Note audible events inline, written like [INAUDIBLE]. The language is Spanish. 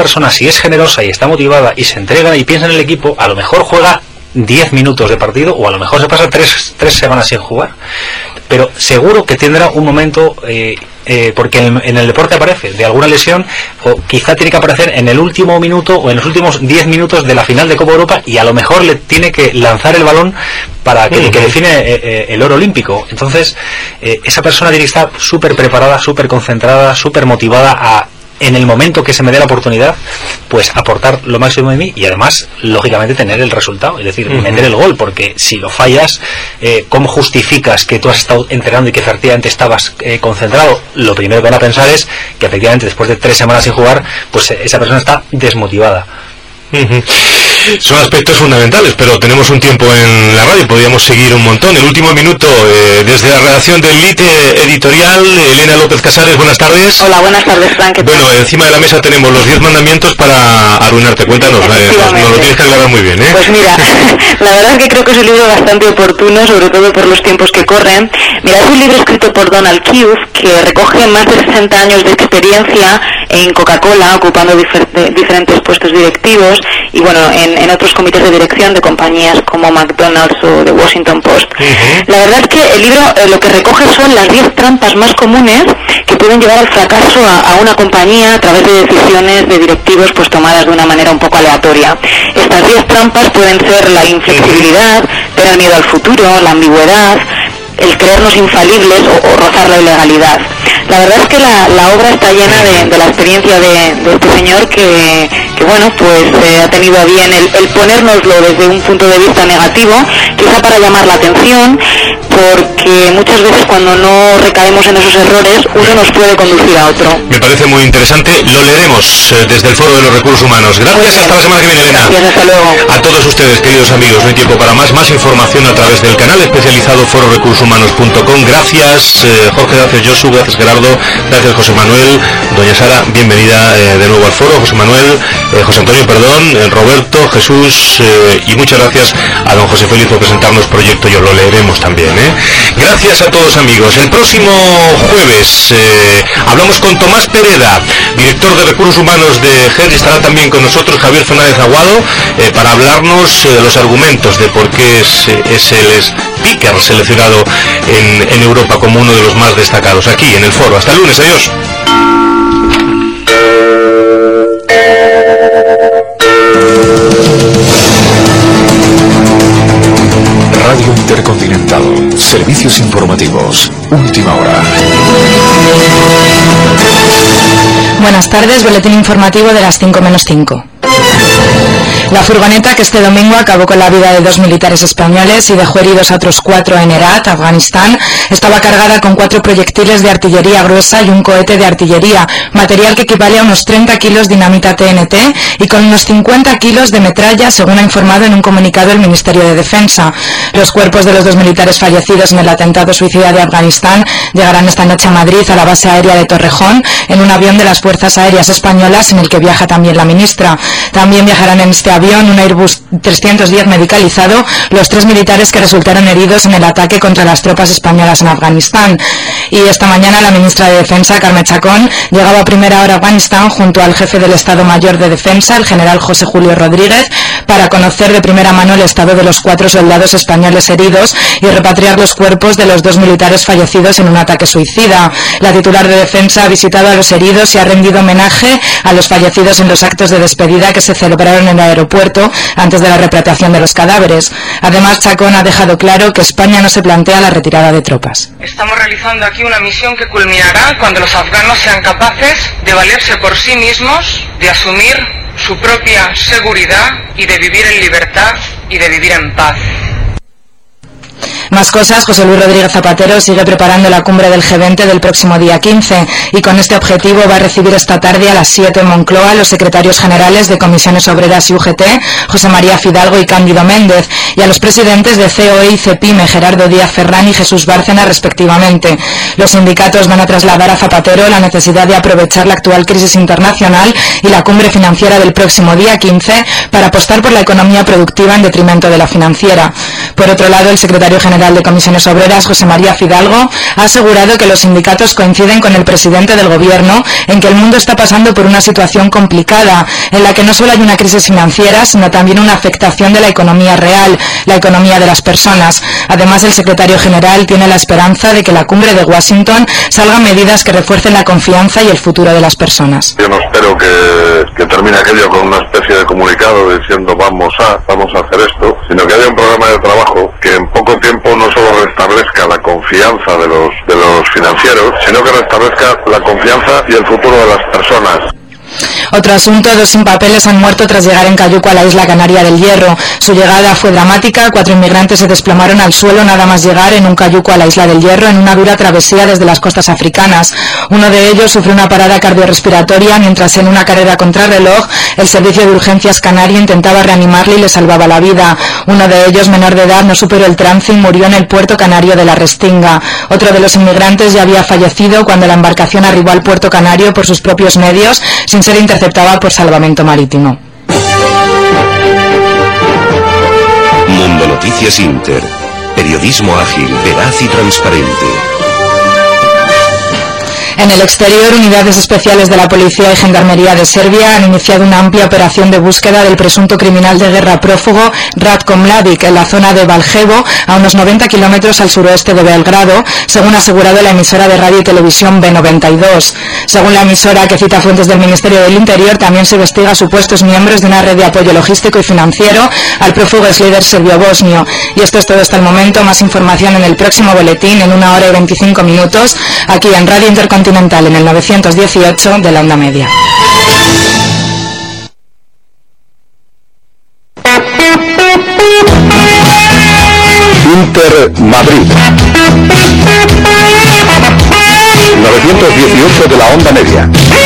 persona, si es generosa y está motivada y se entrega y piensa en el equipo, a lo mejor juega 10 minutos de partido o a lo mejor se pasa 3, tres semanas sin jugar. Pero seguro que tendrá un momento, eh, eh, porque en, en el deporte aparece de alguna lesión, o quizá tiene que aparecer en el último minuto o en los últimos 10 minutos de la final de Copa Europa y a lo mejor le tiene que lanzar el balón para que, que define eh, el oro olímpico. Entonces, esa persona tiene que estar súper preparada, súper concentrada, súper motivada a en el momento que se me dé la oportunidad, pues aportar lo máximo de mí y además, lógicamente, tener el resultado, es decir, meter el gol, porque si lo fallas, eh, ¿cómo justificas que tú has estado entrenando y que efectivamente estabas eh, concentrado? Lo primero que van a pensar es que efectivamente después de tres semanas sin jugar, pues eh, esa persona está desmotivada. Son aspectos fundamentales, pero tenemos un tiempo en la radio, podríamos seguir un montón. El último minuto, eh, desde la redacción del LITE Editorial, Elena López Casares, buenas tardes. Hola, buenas tardes, Frank. Bueno, encima de la mesa tenemos los 10 mandamientos para arruinarte. Cuéntanos, eh, nos, nos lo tienes que aclarar muy bien, ¿eh? Pues mira, [LAUGHS] [LAUGHS] la verdad es que creo que es un libro bastante oportuno, sobre todo por los tiempos que corren. Mira, es un libro escrito por Donald Keyes que recoge más de 60 años de experiencia en Coca-Cola, ocupando difer- diferentes puestos directivos y bueno, en, en otros comités de dirección de compañías como McDonald's o The Washington Post. La verdad es que el libro eh, lo que recoge son las 10 trampas más comunes que pueden llevar al fracaso a, a una compañía a través de decisiones de directivos pues tomadas de una manera un poco aleatoria. Estas 10 trampas pueden ser la inflexibilidad, tener miedo al futuro, la ambigüedad, el creernos infalibles o, o rozar la ilegalidad. La verdad es que la, la obra está llena de, de la experiencia de, de este señor que, que, bueno, pues eh, ha tenido a bien el, el ponérnoslo desde un punto de vista negativo, quizá para llamar la atención, porque muchas veces cuando no recaemos en esos errores, uno nos puede conducir a otro. Me parece muy interesante. Lo leeremos eh, desde el Foro de los Recursos Humanos. Gracias, hasta la semana que viene, Elena. Gracias, hasta luego. A todos ustedes, queridos amigos, no hay tiempo para más. Más información a través del canal especializado fororecursoshumanos.com. Gracias, eh, Jorge, gracias, Josu, gracias, Gerardo, gracias, José Manuel. Doña Sara, bienvenida eh, de nuevo al foro. José Manuel, eh, José Antonio, perdón, Roberto, Jesús, y muchas gracias a don José Félix por presentarnos proyecto. Yo lo leeremos también, ¿eh? Gracias a todos, amigos. El próximo jueves eh, hablamos con Tomás Pereda, director de Recursos Humanos de GER, estará también con nosotros Javier Fernández Aguado eh, para hablarnos eh, de los argumentos de por qué es, es el speaker seleccionado en, en Europa como uno de los más destacados aquí en el foro. Hasta el lunes, adiós. Intercontinental. Servicios informativos. Última hora. Buenas tardes, boletín informativo de las 5 menos 5. La furgoneta que este domingo acabó con la vida de dos militares españoles y dejó heridos a otros cuatro en Herat, Afganistán, estaba cargada con cuatro proyectiles de artillería gruesa y un cohete de artillería, material que equivale a unos 30 kilos dinamita TNT y con unos 50 kilos de metralla, según ha informado en un comunicado el Ministerio de Defensa. Los cuerpos de los dos militares fallecidos en el atentado suicida de Afganistán llegarán esta noche a Madrid, a la base aérea de Torrejón, en un avión de las Fuerzas Aéreas Españolas en el que viaja también la ministra. También viajarán en este avión un Airbus 310 medicalizado los tres militares que resultaron heridos en el ataque contra las tropas españolas en Afganistán. Y esta mañana la ministra de Defensa, Carmen Chacón, llegaba a primera hora a Afganistán junto al jefe del Estado Mayor de Defensa, el general José Julio Rodríguez, para conocer de primera mano el estado de los cuatro soldados españoles heridos y repatriar los cuerpos de los dos militares fallecidos en un ataque suicida. La titular de Defensa ha visitado a los heridos y ha rendido homenaje a los fallecidos en los actos de despedida que se celebraron en el aeropuerto antes de la repatriación de los cadáveres. Además, Chacón ha dejado claro que España no se plantea la retirada de tropas. Estamos realizando aquí una misión que culminará cuando los afganos sean capaces de valerse por sí mismos, de asumir su propia seguridad y de vivir en libertad y de vivir en paz. Más cosas, José Luis Rodríguez Zapatero sigue preparando la cumbre del G20 del próximo día 15 y con este objetivo va a recibir esta tarde a las 7 en Moncloa los secretarios generales de Comisiones Obreras y UGT, José María Fidalgo y Cándido Méndez, y a los presidentes de COE y CEPIME, Gerardo Díaz Ferrán y Jesús Bárcena, respectivamente. Los sindicatos van a trasladar a Zapatero la necesidad de aprovechar la actual crisis internacional y la cumbre financiera del próximo día 15 para apostar por la economía productiva en detrimento de la financiera. Por otro lado, el secretario general de Comisiones Obreras, José María Fidalgo, ha asegurado que los sindicatos coinciden con el presidente del Gobierno en que el mundo está pasando por una situación complicada, en la que no solo hay una crisis financiera, sino también una afectación de la economía real, la economía de las personas. Además, el secretario general tiene la esperanza de que la cumbre de Washington salgan medidas que refuercen la confianza y el futuro de las personas. Termine aquello con una especie de comunicado diciendo vamos a, vamos a hacer esto, sino que haya un programa de trabajo que en poco tiempo no solo restablezca la confianza de los, de los financieros, sino que restablezca la confianza y el futuro de las personas. Otro asunto, dos sin papeles han muerto tras llegar en Cayuco a la isla canaria del Hierro. Su llegada fue dramática, cuatro inmigrantes se desplomaron al suelo nada más llegar en un cayuco a la isla del Hierro en una dura travesía desde las costas africanas. Uno de ellos sufrió una parada cardiorrespiratoria mientras en una carrera contrarreloj el servicio de urgencias canario intentaba reanimarle y le salvaba la vida. Uno de ellos, menor de edad, no superó el trance y murió en el puerto canario de la Restinga. Otro de los inmigrantes ya había fallecido cuando la embarcación arribó al puerto canario por sus propios medios sin ser por salvamento marítimo. Mundo Noticias Inter. Periodismo ágil, veraz y transparente. En el exterior, unidades especiales de la Policía y Gendarmería de Serbia han iniciado una amplia operación de búsqueda del presunto criminal de guerra prófugo Ratko Mladic en la zona de Valjevo, a unos 90 kilómetros al suroeste de Belgrado, según ha asegurado la emisora de radio y televisión B92. Según la emisora, que cita fuentes del Ministerio del Interior, también se investiga supuestos miembros de una red de apoyo logístico y financiero al prófugo ex líder serbio-bosnio. Y esto es todo hasta el momento. Más información en el próximo boletín en una hora y 25 minutos, aquí en Radio Intercontinental en el 918 de la onda media. Inter Madrid. 918 de la onda media.